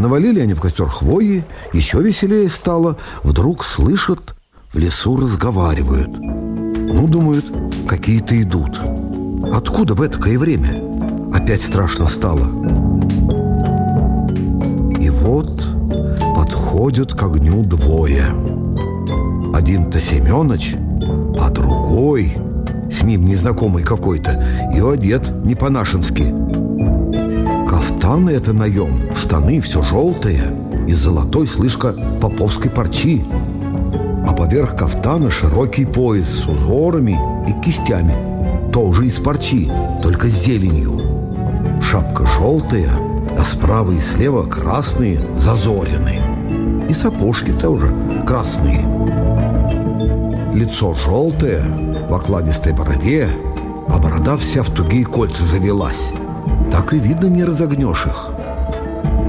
Навалили они в костер хвои, еще веселее стало. Вдруг слышат, в лесу разговаривают. Ну, думают, какие-то идут. Откуда в этакое время? Опять страшно стало. И вот подходят к огню двое. Один-то Семенович, а другой, с ним незнакомый какой-то, и одет не по-нашенски. Кафтан это наем, штаны все желтые, и золотой слышка поповской парчи. А поверх кафтана широкий пояс с узорами и кистями, тоже из парчи, только с зеленью. Шапка желтая, а справа и слева красные зазорены. И сапожки тоже красные. Лицо желтое, в окладистой бороде, а борода вся в тугие кольца завелась. Так и видно не разогнешь их.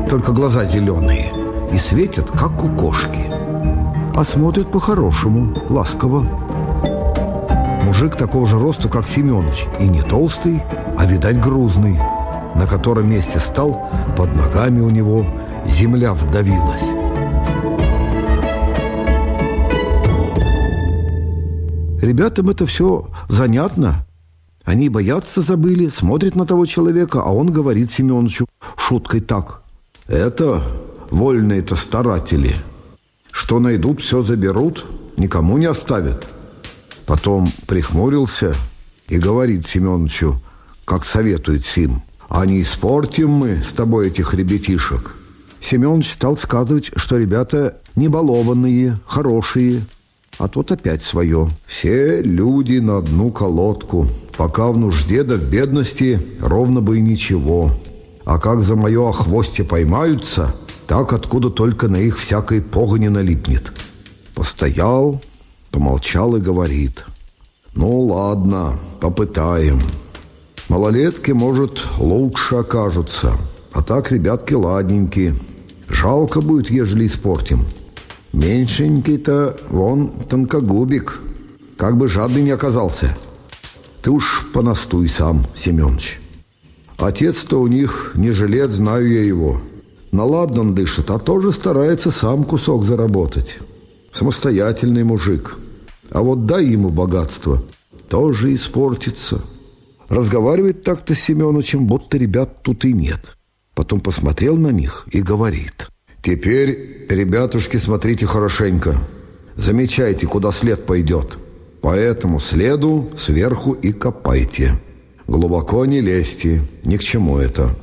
Только глаза зеленые и светят, как у кошки. А смотрят по-хорошему, ласково. Мужик такого же роста, как Семенович, и не толстый, а, видать, грузный, на котором месте стал, под ногами у него земля вдавилась. Ребятам это все занятно. Они боятся забыли, смотрят на того человека, а он говорит Семеновичу шуткой так. Это вольные-то старатели. Что найдут, все заберут, никому не оставят. Потом прихмурился и говорит Семеновичу, как советует Сим, а не испортим мы с тобой этих ребятишек. Семенович стал сказывать, что ребята не балованные, хорошие, а тот опять свое. Все люди на одну колодку. Пока в нужде да в бедности ровно бы и ничего. А как за мое охвостье поймаются, так откуда только на их всякой погоне налипнет. Постоял, помолчал и говорит. Ну ладно, попытаем. Малолетки, может, лучше окажутся. А так ребятки ладненькие. Жалко будет, ежели испортим. Меньшенький-то вон тонкогубик, как бы жадный не оказался. Ты уж понастуй сам, Семенович. Отец-то у них не жилец, знаю я его. Наладно он дышит, а тоже старается сам кусок заработать. Самостоятельный мужик. А вот дай ему богатство, тоже испортится. Разговаривает так-то с Семеновичем, будто ребят тут и нет. Потом посмотрел на них и говорит – Теперь, ребятушки, смотрите хорошенько. Замечайте, куда след пойдет. По этому следу сверху и копайте. Глубоко не лезьте, ни к чему это.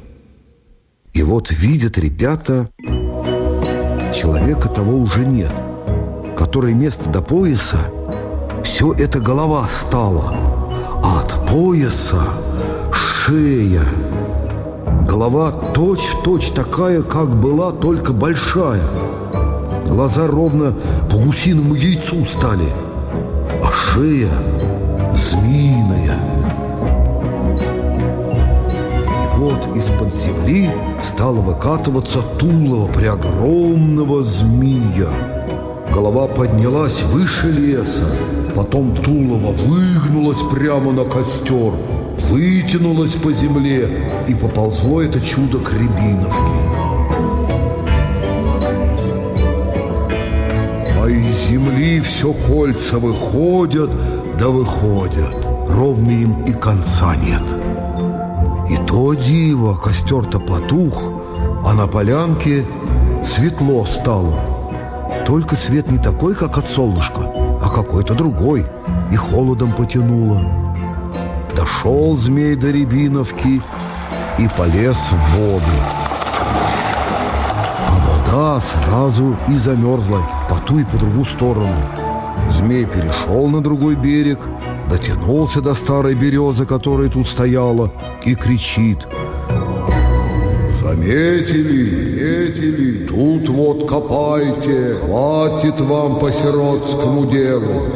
И вот видят ребята, человека того уже нет, который место до пояса, все это голова стала, а от пояса шея – Голова точь-в-точь такая, как была, только большая. Глаза ровно по гусиному яйцу стали, а шея змеиная. И вот из-под земли стало выкатываться тулово преогромного змея. Голова поднялась выше леса, потом тулово выгнулось прямо на костер – вытянулось по земле, и поползло это чудо к Рябиновке. А из земли все кольца выходят, да выходят, ровно им и конца нет. И то диво, костер-то потух, а на полянке светло стало. Только свет не такой, как от солнышка, а какой-то другой, и холодом потянуло. Дошел змей до Рябиновки и полез в воду. А вода сразу и замерзла по ту и по другую сторону. Змей перешел на другой берег, дотянулся до старой березы, которая тут стояла, и кричит – Заметили, заметили, тут вот копайте, хватит вам по сиротскому делу,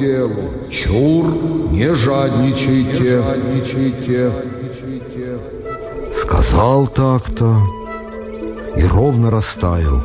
делу. Чур, не жадничайте, не жадничайте. Сказал так-то и ровно растаял.